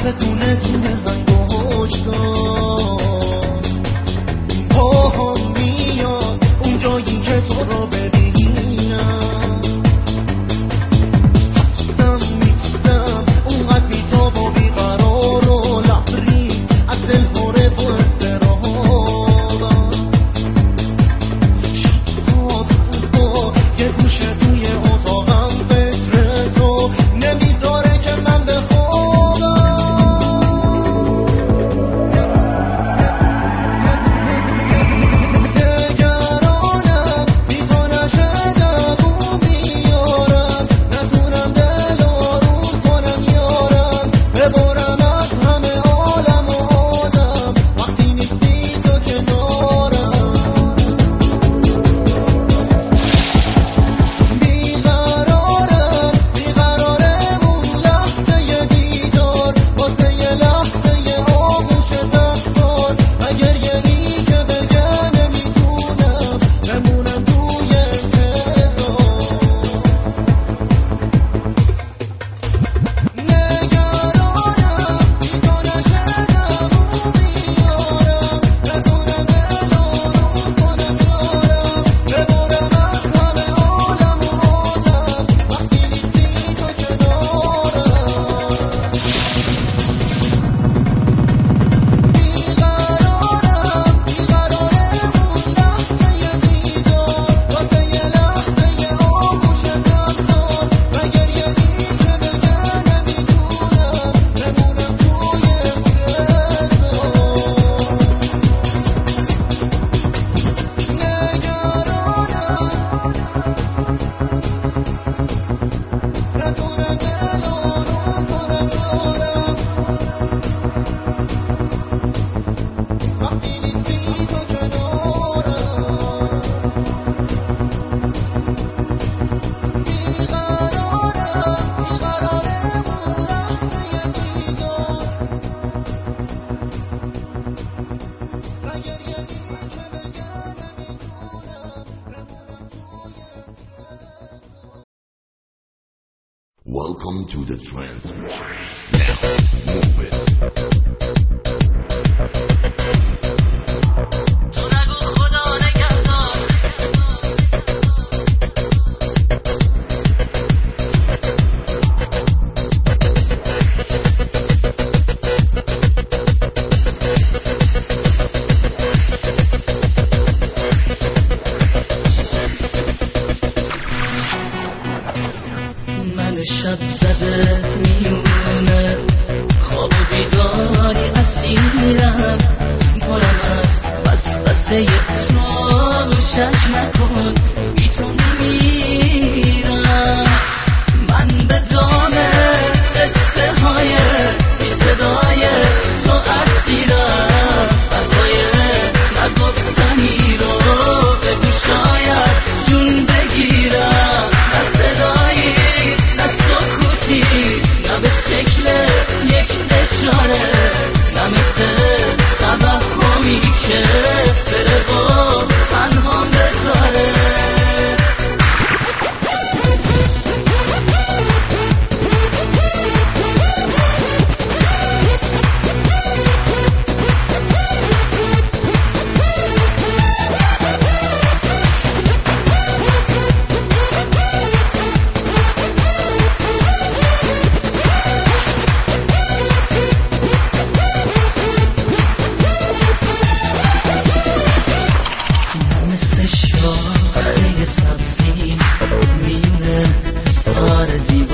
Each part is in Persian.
لحظه دونه دونه هنگوش دار. با هم میاد اون جایی که تو رو ببینم. Welcome to the transmission. Now. energy.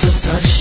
با تو